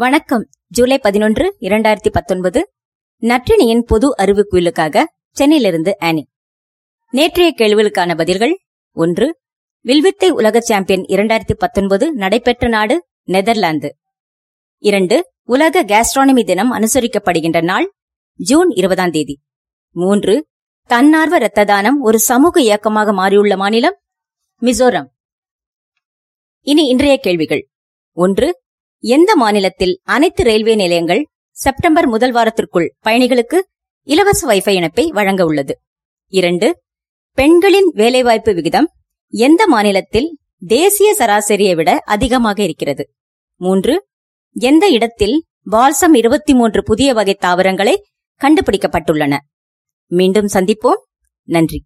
வணக்கம். ஜூலை பதினொன்று இரண்டாயிரத்தி பத்தொன்பது. நற்றினியின் பொது அறிவு சென்னையிலிருந்து ஆனி. நேற்றைய கேள்விகளுக்கான பதில்கள் ஒன்று வில்வித்தை உலக சாம்பியன் இரண்டாயிரத்தி பத்தொன்பது நடைபெற்ற நாடு நெதர்லாந்து. இரண்டு உலக கேஸ்ட்ரானமி தினம் அனுசரிக்கப்படுகின்ற நாள் ஜூன் இருபதாம் தேதி. மூன்று தன்னார்வ இரத்த தானம் ஒரு சமூக இயக்கமாக மாறியுள்ள மாநிலம் மிசோரம். இனி இன்றைய கேள்விகள் ஒன்று எந்த மாநிலத்தில் அனைத்து ரயில்வே நிலையங்கள் செப்டம்பர் முதல் வாரத்திற்குள் பயணிகளுக்கு இலவச வைஃபை இணைப்பை வழங்க உள்ளது? இரண்டு பெண்களின் வேலைவாய்ப்பு விகிதம் எந்த மாநிலத்தில் தேசிய சராசரியை விட அதிகமாக இருக்கிறது? மூன்று எந்த இடத்தில் வால்சம் இருபத்தி மூன்று புதிய வகை தாவரங்களை கண்டுபிடிக்கப்பட்டுள்ளன? மீண்டும் சந்திப்போம். நன்றி.